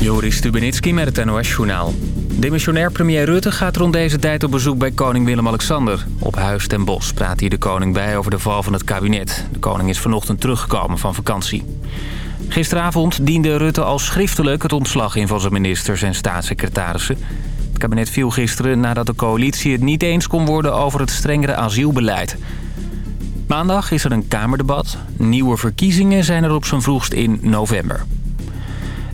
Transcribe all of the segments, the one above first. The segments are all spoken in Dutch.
Joris Stubenitski met het NOS-journaal. Demissionair premier Rutte gaat rond deze tijd op bezoek bij koning Willem-Alexander. Op Huis ten Bosch praat hij de koning bij over de val van het kabinet. De koning is vanochtend teruggekomen van vakantie. Gisteravond diende Rutte al schriftelijk het ontslag in van zijn ministers en staatssecretarissen. Het kabinet viel gisteren nadat de coalitie het niet eens kon worden over het strengere asielbeleid. Maandag is er een Kamerdebat. Nieuwe verkiezingen zijn er op zijn vroegst in november.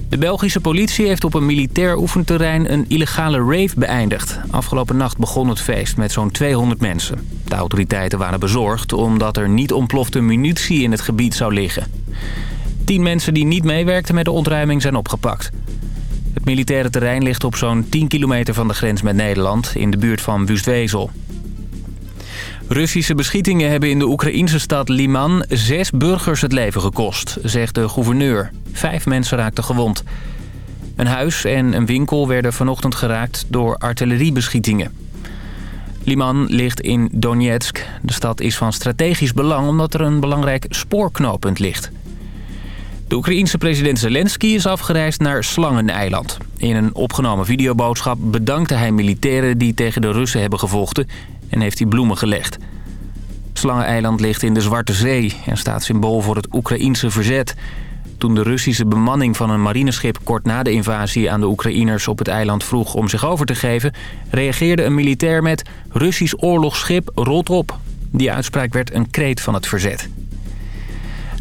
De Belgische politie heeft op een militair oefenterrein een illegale rave beëindigd. Afgelopen nacht begon het feest met zo'n 200 mensen. De autoriteiten waren bezorgd omdat er niet ontplofte munitie in het gebied zou liggen. Tien mensen die niet meewerkten met de ontruiming zijn opgepakt. Het militaire terrein ligt op zo'n 10 kilometer van de grens met Nederland... in de buurt van Wustwezel. Russische beschietingen hebben in de Oekraïnse stad Liman zes burgers het leven gekost, zegt de gouverneur. Vijf mensen raakten gewond. Een huis en een winkel werden vanochtend geraakt door artilleriebeschietingen. Liman ligt in Donetsk. De stad is van strategisch belang omdat er een belangrijk spoorknooppunt ligt. De Oekraïense president Zelensky is afgereisd naar Slangeneiland. In een opgenomen videoboodschap bedankte hij militairen die tegen de Russen hebben gevochten en heeft hij bloemen gelegd. Slangeneiland ligt in de Zwarte Zee en staat symbool voor het Oekraïense verzet. Toen de Russische bemanning van een marineschip kort na de invasie aan de Oekraïners op het eiland vroeg om zich over te geven... reageerde een militair met Russisch oorlogsschip rolt op. Die uitspraak werd een kreet van het verzet.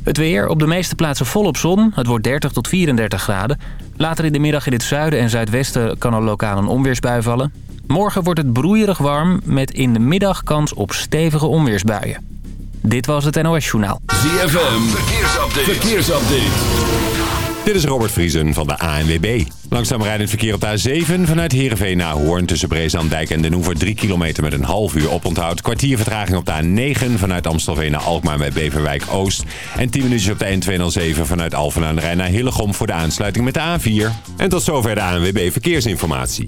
Het weer op de meeste plaatsen volop zon. Het wordt 30 tot 34 graden. Later in de middag in het zuiden en zuidwesten kan er lokaal een onweersbui vallen. Morgen wordt het broeierig warm met in de middag kans op stevige onweersbuien. Dit was het NOS Journaal. ZFM, verkeersupdate. verkeersupdate. Dit is Robert Vriesen van de ANWB. Langzaam rijdend verkeer op de A7 vanuit Heerenveen naar Hoorn... tussen Breeslanddijk en Den Hoever 3 kilometer met een half uur oponthoud. Kwartier vertraging op de A9 vanuit Amstelveen naar Alkmaar met Beverwijk Oost. En 10 minuutjes op de N207 vanuit Alphen aan de Rijn naar Hillegom... voor de aansluiting met de A4. En tot zover de ANWB Verkeersinformatie.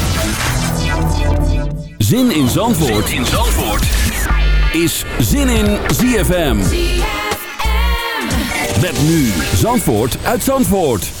Zin in Zandvoort, zin in Zandvoort. is Zin in ZFM. Met nu Zandvoort uit Zandvoort.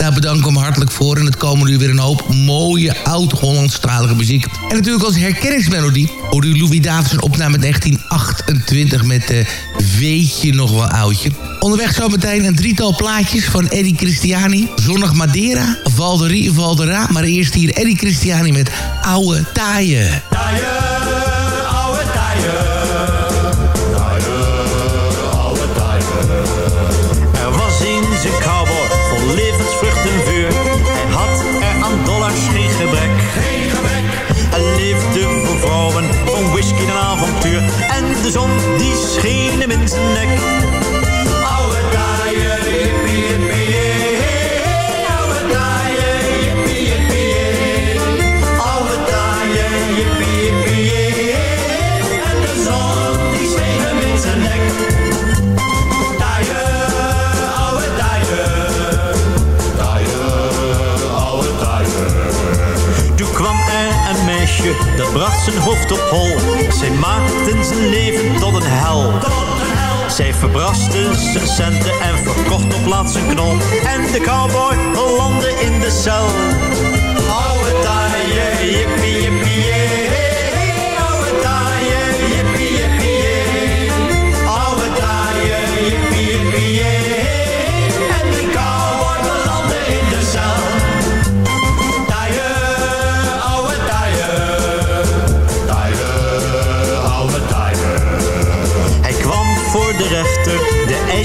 Daar bedank ik hem hartelijk voor. En het komen nu weer een hoop mooie oud-Hollandstalige muziek. En natuurlijk als herkenningsmelodie hoorde u Louis Davids een opname uit 1928 met uh, Weet je nog wel oudje. Onderweg zometeen een drietal plaatjes van Eddie Christiani. Zonnig Madeira, Valderie, Valdera. Maar eerst hier Eddie Christiani met Oude Taaien. Er zijn hoofd op hol. Zij maakten zijn leven tot een hel. Zij verbraste zijn centen en verkocht op laatst zijn knol. En de cowboy landde in de cel. Oude taaie, jippie, jippie,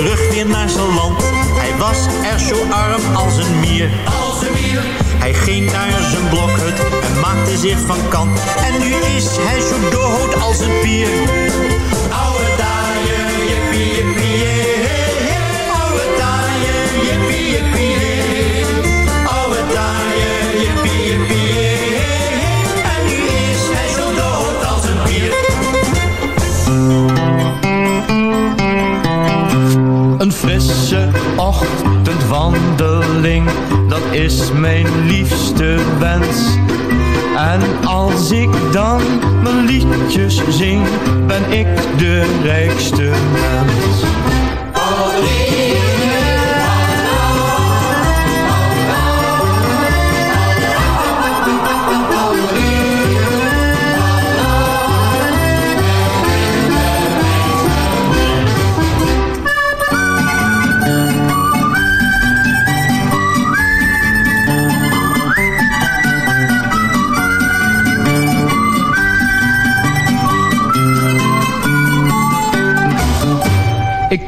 Terug weer naar zijn land. Hij was er zo arm als een mier. Als een mier. Hij ging naar zijn blokhut en maakte zich van kant. En nu is hij zo dood als een pier. Dat is mijn liefste wens. En als ik dan mijn liedjes zing, ben ik de rijkste mens.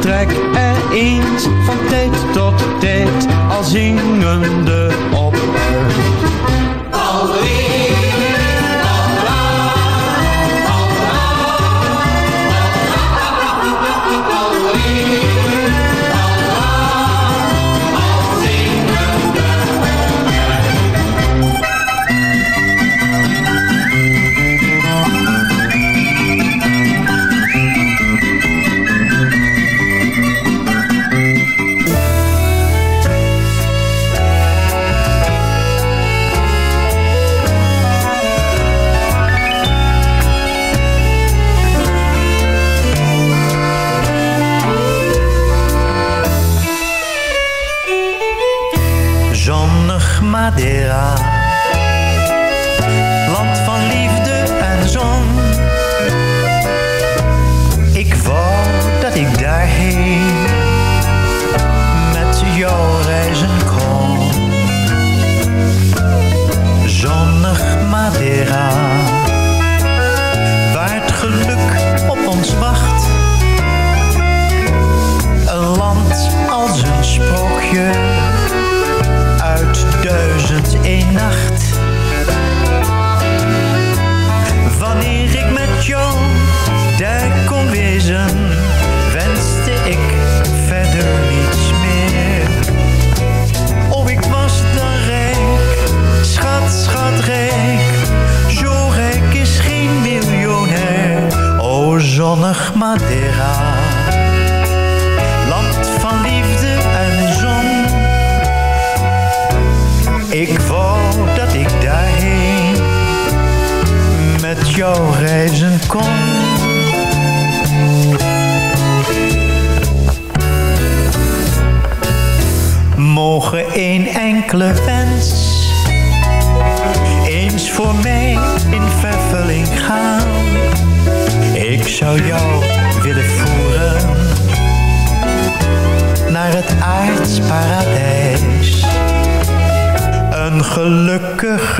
Trek er eens van tijd tot tijd al zingende op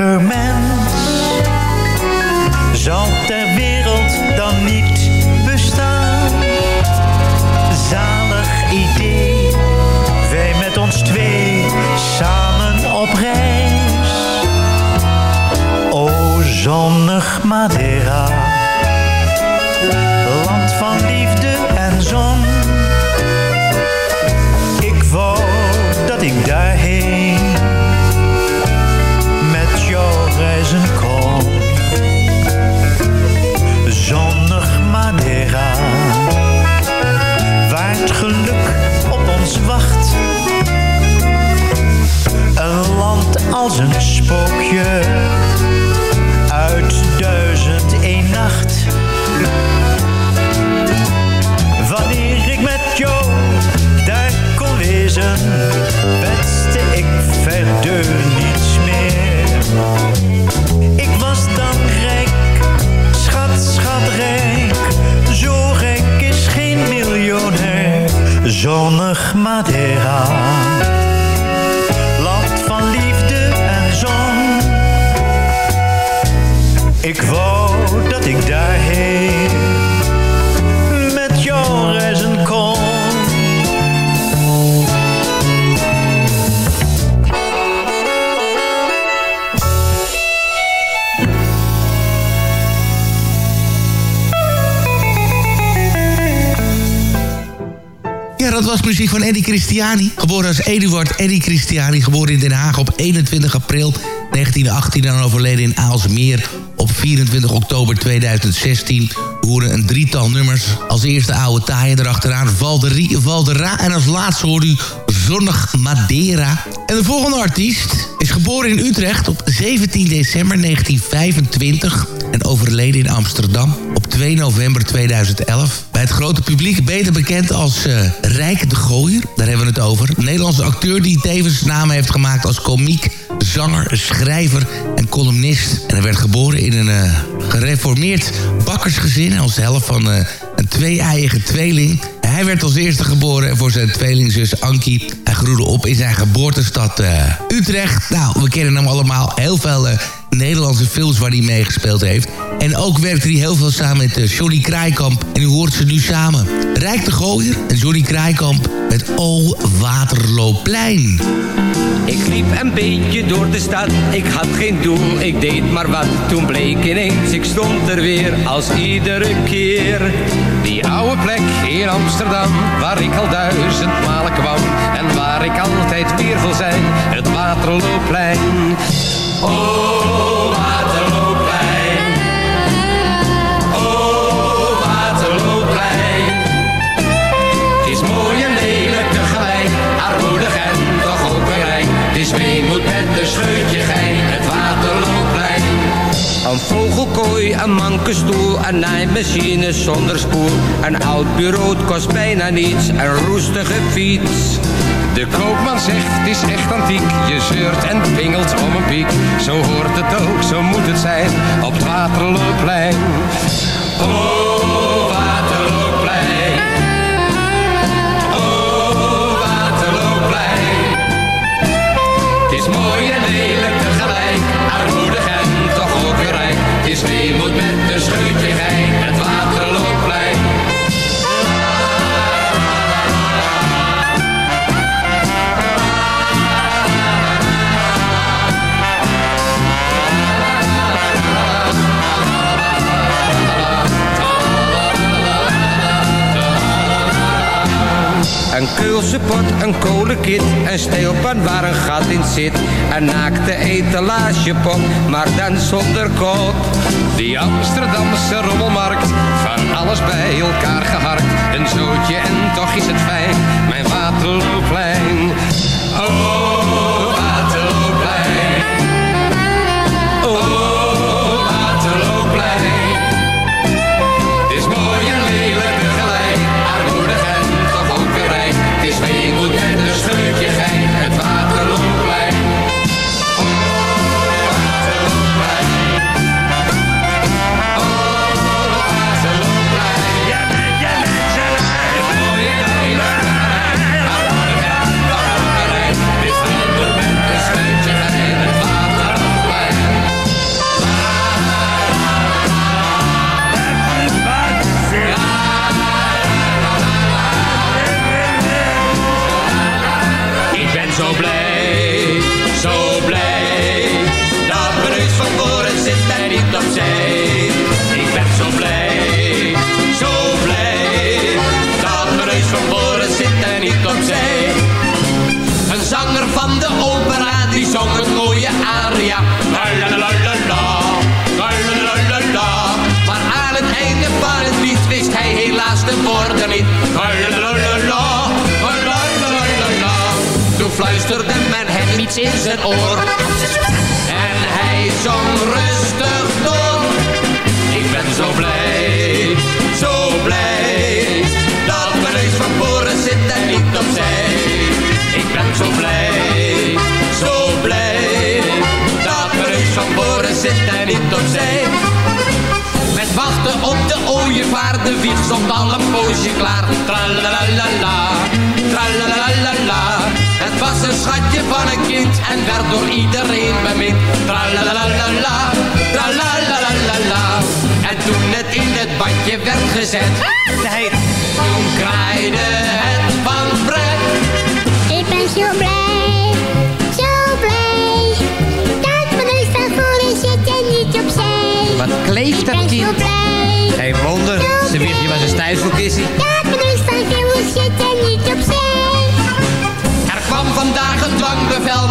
burgemeester. Madeira, was muziek van Eddie Christiani. Geboren als Eduard Eddie Christiani. Geboren in Den Haag op 21 april 1918 en overleden in Aalsmeer op 24 oktober 2016. We horen een drietal nummers. Als eerste oude taaien erachteraan Valderie, Valdera. En als laatste hoort u Zonnig Madeira. En de volgende artiest is geboren in Utrecht op 17 december 1925... en overleden in Amsterdam op 2 november 2011. Bij het grote publiek beter bekend als uh, Rijk de Gooier. Daar hebben we het over. Een Nederlandse acteur die tevens naam heeft gemaakt als komiek zanger, schrijver en columnist. En hij werd geboren in een uh, gereformeerd bakkersgezin... als de helft van uh, een twee-eiige tweeling. Hij werd als eerste geboren voor zijn tweelingzus Ankie. Hij groeide op in zijn geboortestad Utrecht. Nou, we kennen hem allemaal. Heel veel Nederlandse films waar hij meegespeeld heeft. En ook werkte hij heel veel samen met uh, Johnny Kraaikamp. En u hoort ze nu samen. Rijk de Gooier en Johnny Kraaikamp met O Waterloopplein. Ik liep een beetje door de stad, ik had geen doel, ik deed maar wat. Toen bleek ineens, ik stond er weer als iedere keer. Die oude plek in Amsterdam, waar ik al duizend een mankenstoel, een naaimachine zonder spoel. Een oud bureau kost bijna niets, een roestige fiets. De koopman zegt, het is echt antiek. Je zeurt en pingelt om een piek. Zo hoort het ook, zo moet het zijn, op het Waterloopplein. Oh, Waterloopplein. Oh, Waterloopplein. Het is mooi en lelijk tegelijk, weemoed met een scheutje gein, het Waterloopplein. Een keulse pot, een kolenkit, een steelpan waar een gat in zit. Een naakte etalagepot, maar dan zonder kot. Die Amsterdamse rommelmarkt, van alles bij elkaar geharkt. Een zootje en toch is het fijn, mijn Waterloopplein. Oh,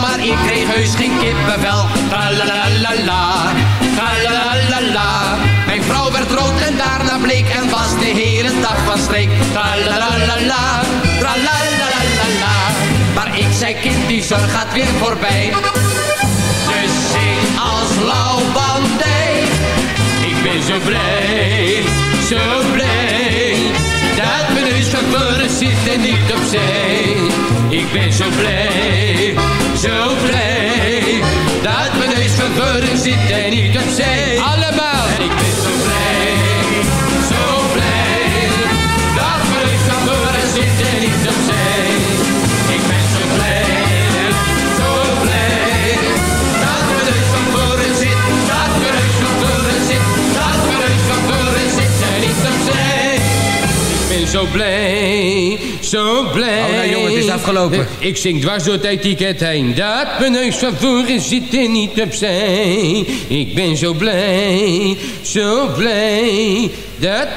maar ik kreeg heus geen kippenvel. Tralalalala, tralalalala. Mijn vrouw werd rood en daarna bleek en was de herendag van streek. Tralalalala, tralalalala. Maar ik zei kind, die zorg gaat weer voorbij. Dus zing als lauwbandij. Ik ben zo blij, zo blij. Dat mijn neus van zit en niet opzij. Ik ben zo blij, zo blij, dat we deze van zitten zit en niet opzij. Allebei. zo blij, zo blij. Oh, nou jongen, het is afgelopen. Ik zing dwars door het etiket heen. Dat mijn neus van voren zit er niet opzij. Ik ben zo blij, zo blij. Dat...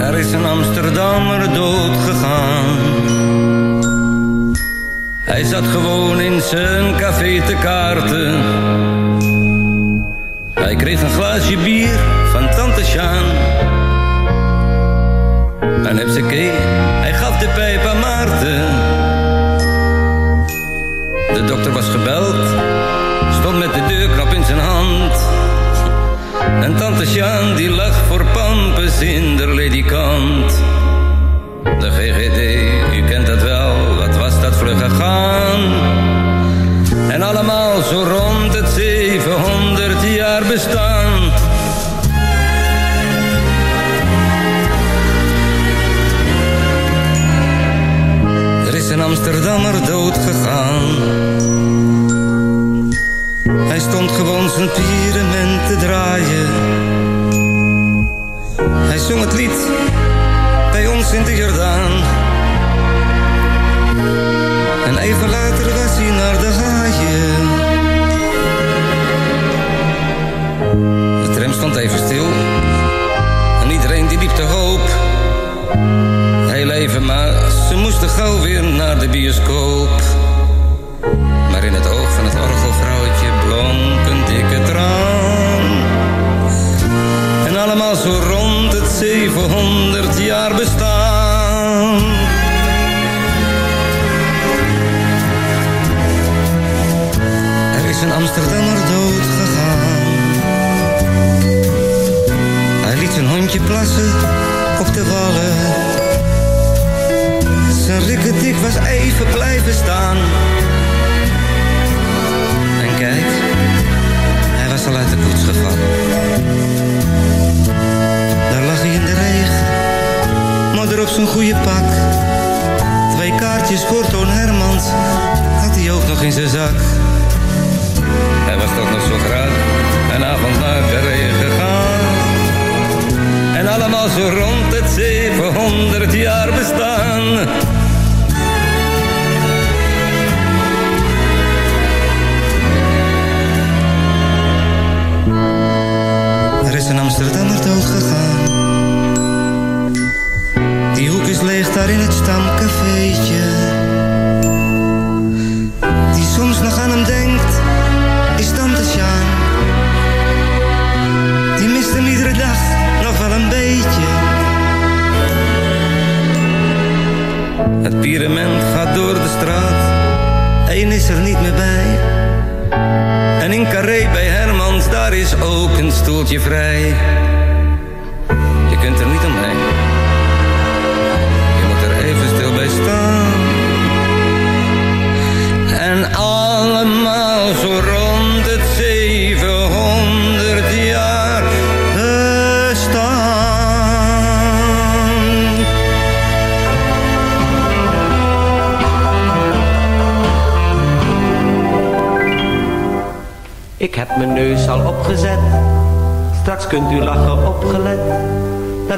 Er is een Amsterdammer dood gegaan hij zat gewoon in zijn café te kaarten. Hij kreeg een glaasje bier van tante Sjaan. En heb ze kee, hij gaf de pijp aan Maarten. De dokter was gebeld, stond met de deurknop in zijn hand. En tante Sjaan die lag voor pampers in de ledikant. De GGD, u kent dat wel bestaan. Er is een Amsterdammer dood gegaan. Hij stond gewoon zijn pier stoeltje vrij.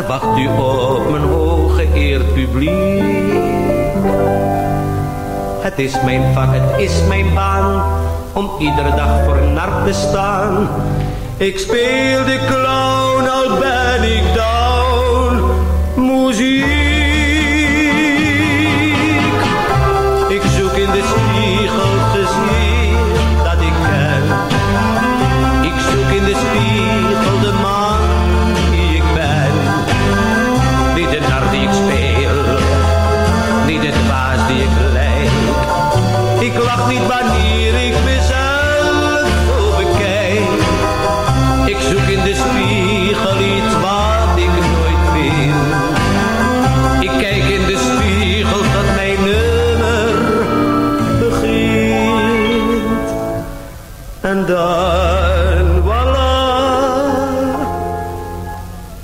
Wacht u op mijn hooggeëerd publiek. Het is mijn vak, het is mijn baan, om iedere dag voor een nar te staan. Ik speel de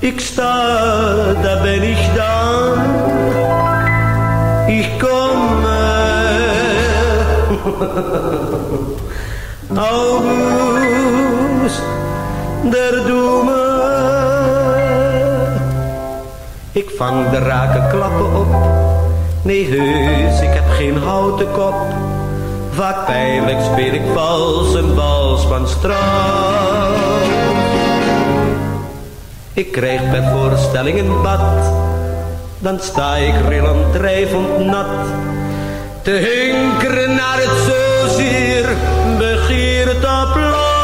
ik sta, daar ben ik dan. Ik kom, August, der Doeme. Ik vang de rake klappen op. Nee, heus, ik heb geen houten kop. Vaak pijnlijk speel ik vals een vals van straat. Ik krijg per voorstelling een bad. Dan sta ik rillend drijvend nat. Te hinkeren naar het zozeer begeerd applaus.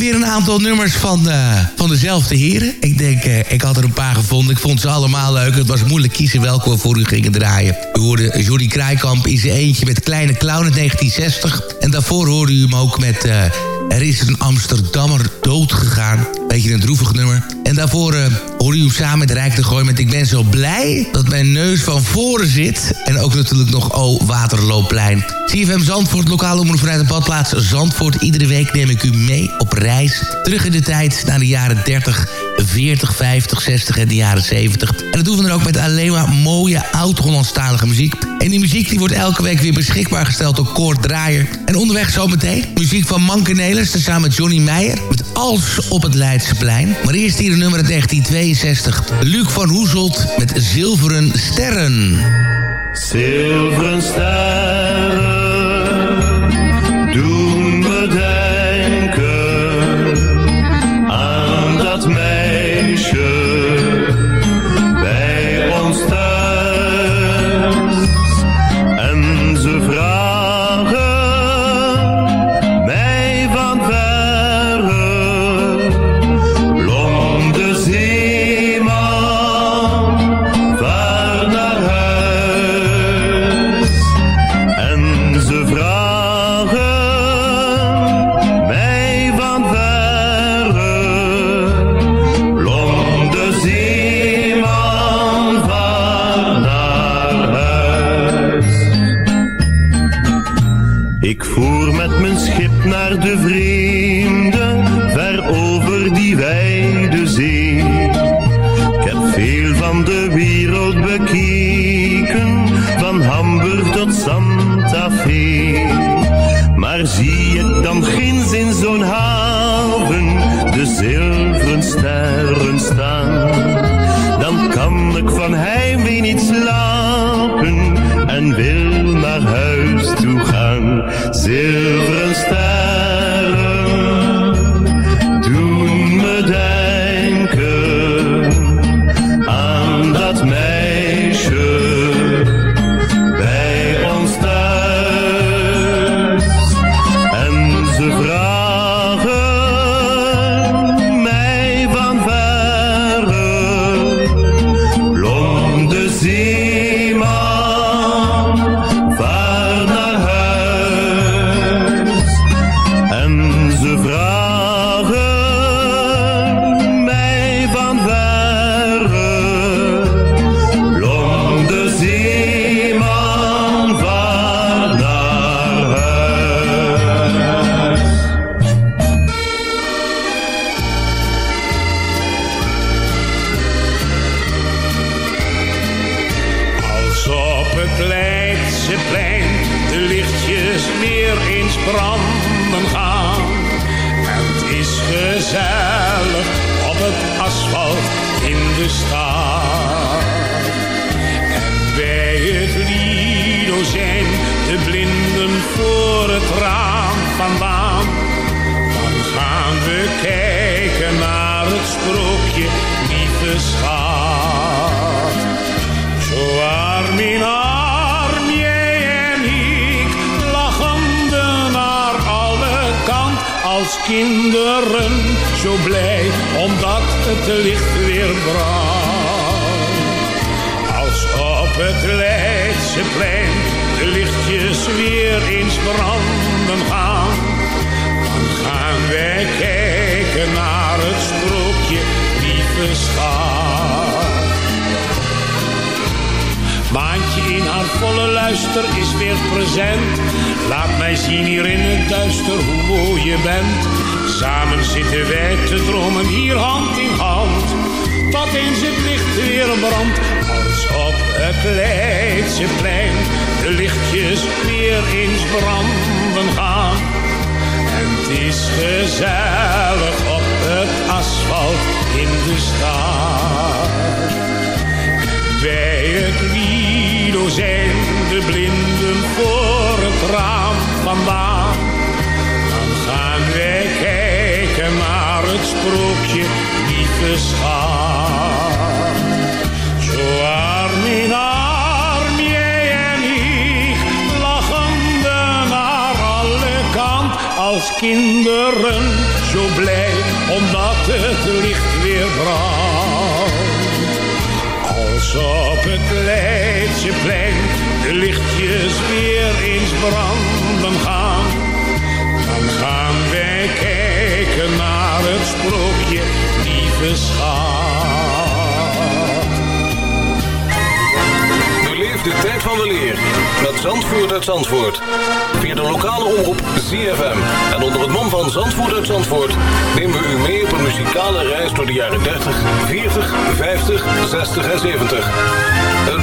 Weer een aantal nummers van, eh, van dezelfde heren. Ik denk, eh, ik had er een paar gevonden. Ik vond ze allemaal leuk. Het was moeilijk kiezen welke we voor u gingen draaien. U hoorde Jordi Krijkamp in zijn eentje met Kleine Clown in 1960. En daarvoor hoorde u hem ook met... eh, er is een Amsterdammer dood gegaan. Beetje een droevig nummer. En daarvoor eh hoorde u samen met Rijk de Gooi met Ik ben zo blij dat mijn neus van voren zit. En ook natuurlijk nog O Waterloopplein. CFM Zandvoort, lokale omroep vanuit de badplaats Zandvoort. Iedere week neem ik u mee op reis. Terug in de tijd naar de jaren 30, 40, 50, 60 en de jaren 70. En dat doen we dan ook met alleen maar mooie oud-Hollandstalige muziek. En die muziek die wordt elke week weer beschikbaar gesteld door Koord Draaier. En onderweg zometeen muziek van Manke Nelers... samen met Johnny Meijer met Als op het Leidseplein. Maar eerst hier de nummer 1962. Luc van Hoezelt met Zilveren Sterren. Zilveren sterren van Hamburg tot Santa Fe. Maar zie ik dan ginds in zo'n haven de zilveren sterren staan? Dan kan ik van heimwee niet slapen en wil naar huis toe gaan. Zilveren sterren als kinderen. Zo blij omdat het licht weer brandt. Als op het Leidseplein de lichtjes weer eens branden gaan. Dan gaan wij kijken naar het sprookje, lieve schat. Maantje in haar volle luister is weer present. Laat mij zien hier in het duister hoe mooi je bent. Samen zitten wij te dromen hier hand in hand. Tot eens het licht weer brandt. Als op het Leidseplein de lichtjes weer eens branden gaan. En het is gezellig op het asfalt in de stad. Bij het Lido zijn de blinden voor het raam vandaan. Dan gaan wij kijken naar het sprookje, lieve schat. Zo arm in arm, jij en ik, lachende naar alle kant als kinderen. Zo blij omdat het licht weer brandt. Als op het Leidseplein lichtjes weer eens branden gaan. Dan gaan wij kijken naar het sprookje, lieve schat. Beleef de tijd van de leer met Zandvoort uit Zandvoort. Via de lokale omroep ZFM. En onder het mom van Zandvoort uit Zandvoort nemen we u mee op een muzikale reis door de jaren 30, 40, 50, 60 en 70. Een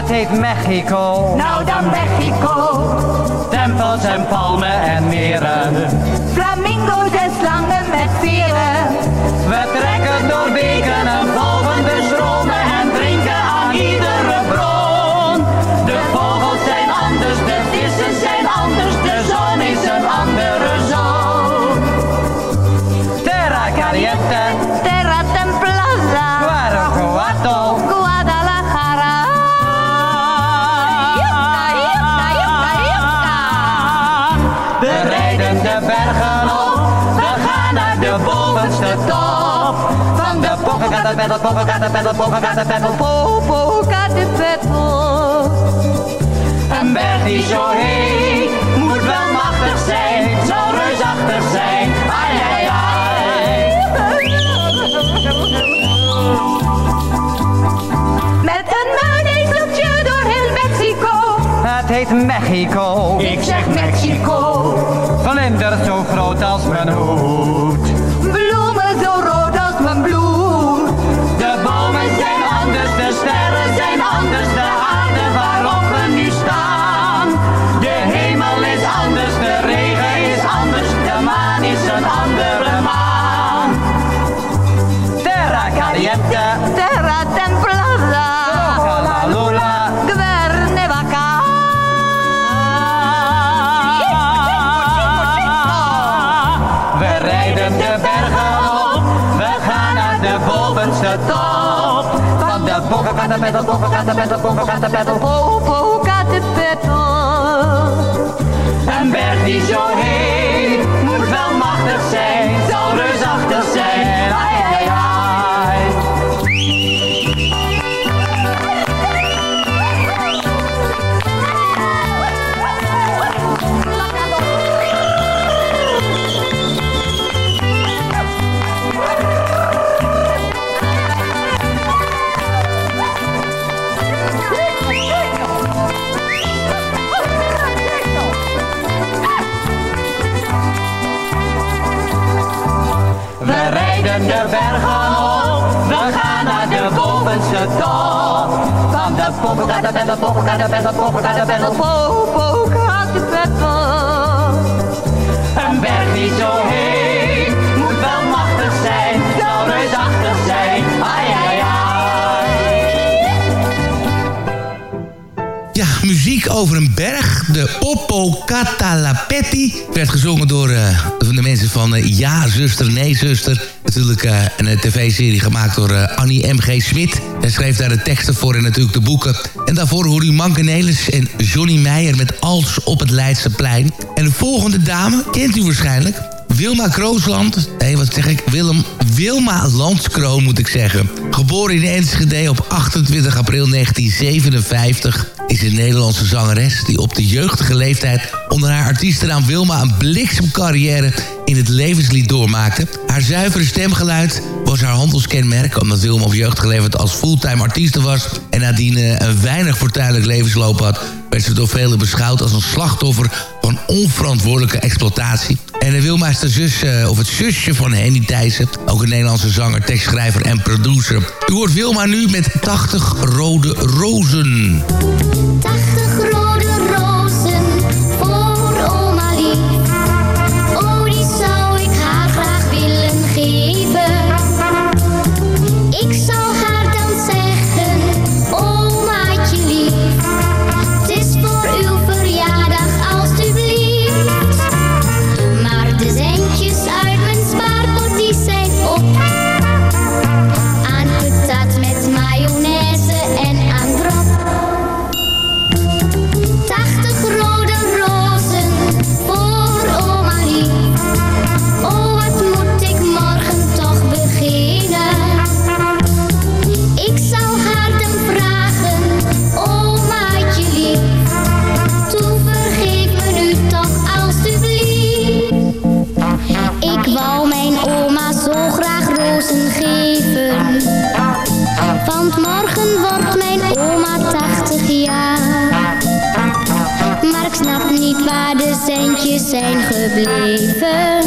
Het heet Mexico. Nou dan Mexico. Tempels en palmen en meren. Flamingo's en slangen met veren. We trekken door beken en peddel, polka peddel, polka peddel, polka peddel. Een berg die zo heet, moet wel machtig zijn, zal reusachtig zijn. Ai, ai, ai. Met een muinezeltje door heel Mexico. Het heet Mexico. Ik zeg Mexico. Vlinders zo groot als mijn hoed. De bokken de peddel, bokken de peddel, bokken de peddel, Polka de peddel. Een berg bovenste top. Van de poppenka, de peddel, poppenka, de peddel, poppenka, de peddel, Polka de peddel. Een berg die zo heet, over een berg. De Oppo Catalapetti. Werd gezongen door eh, de mensen van eh, Ja, zuster, nee, zuster. Natuurlijk eh, een tv-serie gemaakt door Annie M.G. Smit. Hij schreef daar de teksten voor en natuurlijk de boeken. En daarvoor hoorde u Manke Nelis en Johnny Meijer met Als op het Leidseplein. En de volgende dame kent u waarschijnlijk. Wilma Kroosland, nee wat zeg ik, Willem, Wilma Landskroon moet ik zeggen. Geboren in Enschede op 28 april 1957 is een Nederlandse zangeres die op de jeugdige leeftijd onder haar artiestennaam Wilma een bliksemcarrière in het levenslied doormaakte. Haar zuivere stemgeluid was haar handelskenmerk... omdat Wilma op jeugdige leeftijd als fulltime artieste was... en nadien eh, een weinig fortuinlijk levensloop had... werd ze door velen beschouwd als een slachtoffer van onverantwoordelijke exploitatie. En Wilma is de zus, eh, of het zusje van Henny Thijssen. Ook een Nederlandse zanger, tekstschrijver en producer. U hoort Wilma nu met 80 rode rozen. 80 rode rozen zijn gebleven.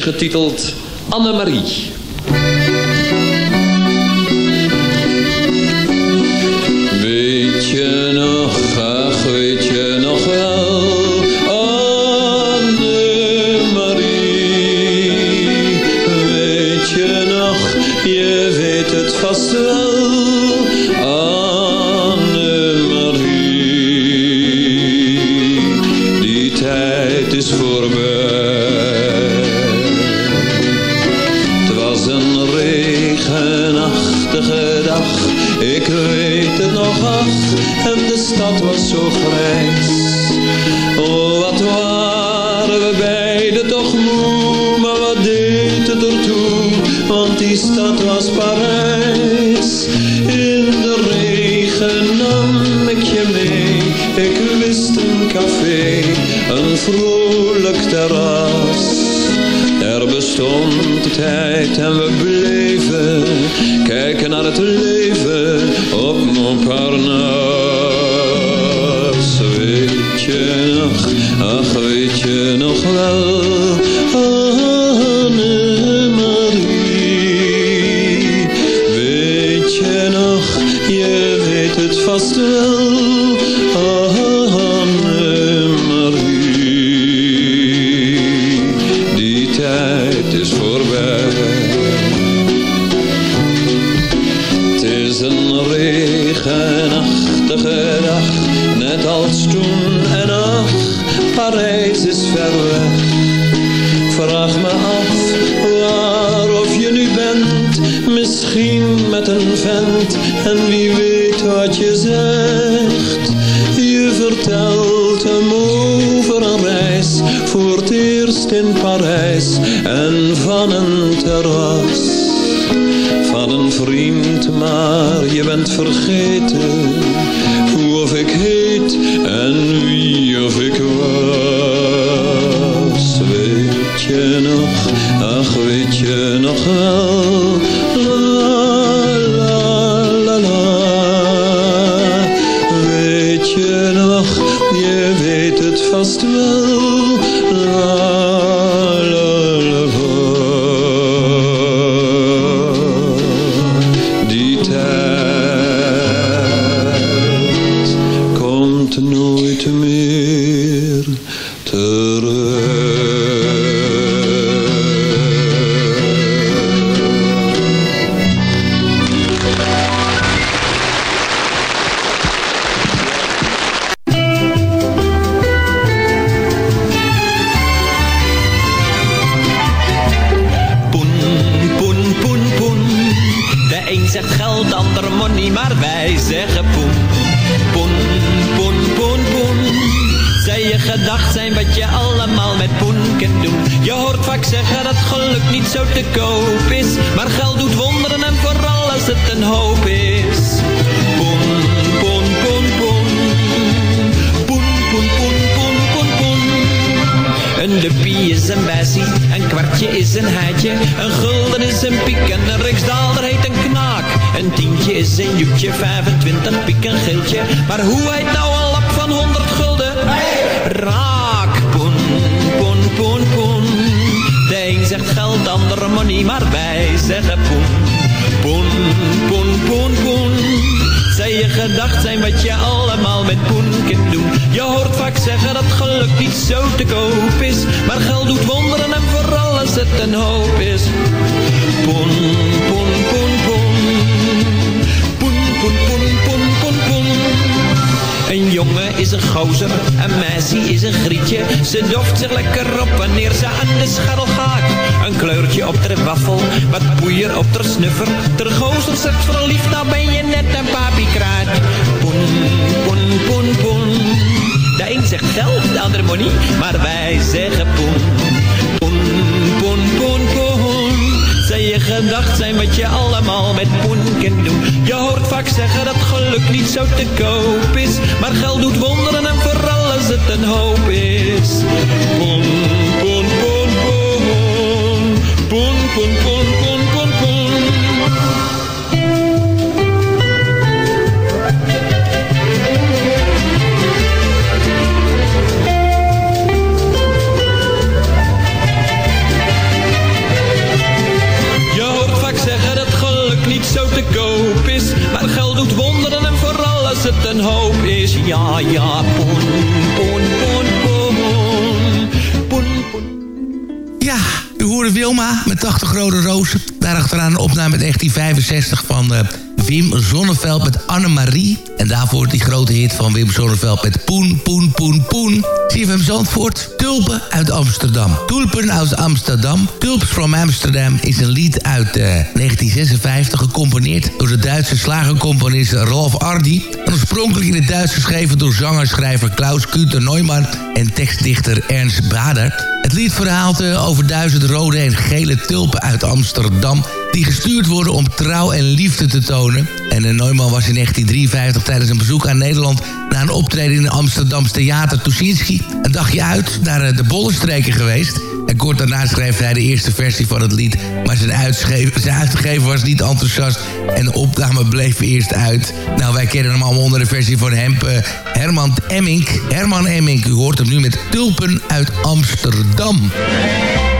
getiteld Annemarie. regenachtige dag. Ik weet het nog af, en de stad was zo grijs. Oh, wat waren we beiden toch moe, maar wat deed het ertoe? Want die stad was Parijs. In de regen nam ik je mee, ik wist een café, een vrolijk terras stond de tijd en we bleven kijken naar het leven op Montparnasse. Weet je nog, ach weet je nog wel, Annemarie. Weet je nog, je weet het vast wel. vergeet wat poeier op ter snuffer. Ter gozer zegt verliefd, dan nou ben je net een papiekraat. Poen, poen, poen, poen. De een zegt geld, de ander monie, maar wij zeggen poen. Poen, poen, poen, poen. Zij je gedacht zijn wat je allemaal met poen kunt doen. Je hoort vaak zeggen dat geluk niet zo te koop is. Maar geld doet wonderen en vooral als het een hoop is. Poen, poen kon, kon, kon, kon. Je hoort vaak zeggen dat geluk niet zo te koop is, maar geld doet wonderen en vooral als het een hoop is. Ja, ja, kon kon Wilma met 80 rode rozen. Daarachteraan een opname met 1965 van eh, Wim Zonneveld met Annemarie. En daarvoor die grote hit van Wim Zonneveld met Poen, Poen, Poen, Poen. CFM Zandvoort, Tulpen uit Amsterdam. Tulpen uit Amsterdam. Tulps from Amsterdam is een lied uit eh, 1956... gecomponeerd door de Duitse slagercomponist Rolf Ardi... en oorspronkelijk in het Duits geschreven door zangerschrijver Klaus Kuter Neumann... en tekstdichter Ernst Bader. Het lied verhaalt eh, over duizend rode en gele tulpen uit Amsterdam die gestuurd worden om trouw en liefde te tonen. En Neumann was in 1953 tijdens een bezoek aan Nederland... na een optreden in het Amsterdamse theater Tuschinski... een dagje uit naar uh, de Bollenstreken geweest... En kort daarna schreef hij de eerste versie van het lied... maar zijn, uitgever, zijn was niet enthousiast... en de opname bleef eerst uit. Nou, wij kennen hem allemaal onder de versie van Hemp, uh, Herman Emmink. Herman Emmink, u hoort hem nu met Tulpen uit Amsterdam.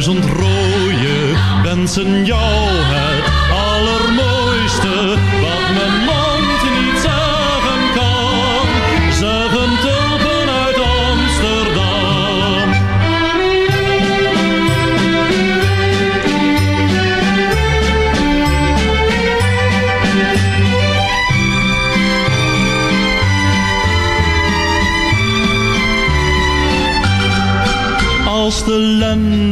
Duizend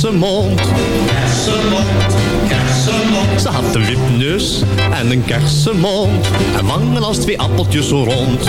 Kersenmond. Kersenmond, kersenmond. Ze had een wipneus en een kersenmond en wangen als twee appeltjes rond.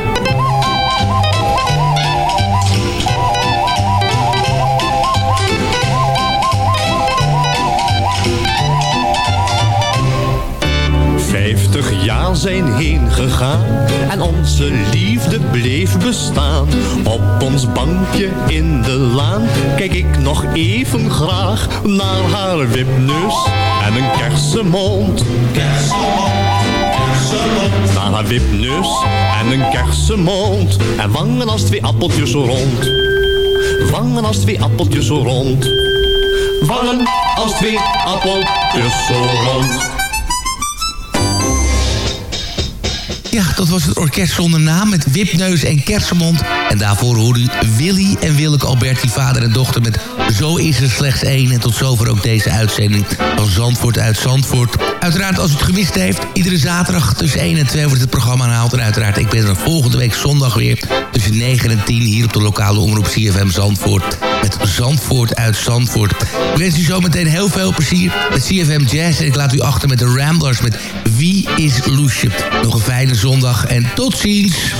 Zijn heen gegaan en onze liefde bleef bestaan. Op ons bankje in de laan kijk ik nog even graag naar haar wipneus en een kersenmond. Kersenmond. Naar haar wipneus en een kersenmond en wangen als twee appeltjes rond. Wangen als twee appeltjes rond. Wangen als twee appeltjes rond. Ja, dat was het orkest zonder naam met Wipneus en Kersenmond. En daarvoor hoorde u Willy en Willeke Alberti, vader en dochter met Zo is er slechts één. En tot zover ook deze uitzending van Zandvoort uit Zandvoort. Uiteraard als u het gemist heeft, iedere zaterdag tussen 1 en 2 wordt het programma herhaald. En uiteraard, ik ben er volgende week zondag weer tussen 9 en 10 hier op de lokale omroep CFM Zandvoort met Zandvoort uit Zandvoort. Ik wens u zometeen heel veel plezier met CFM Jazz. En ik laat u achter met de Ramblers met Wie is Loesje? Nog een fijne zondag en tot ziens!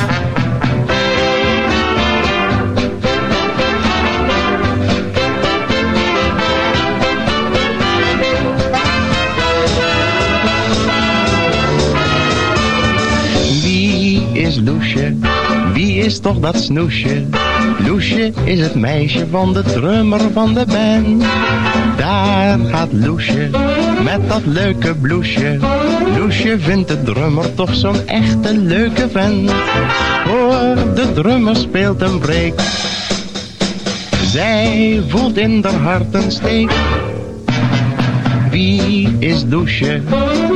Wie is Loesje? Wie is toch dat snoesje? Loesje is het meisje van de drummer van de band. Daar gaat Loesje met dat leuke bloesje. Loesje vindt de drummer toch zo'n echte leuke vent. Hoor, de drummer speelt een break. Zij voelt in haar hart een steek. Wie is Loesje?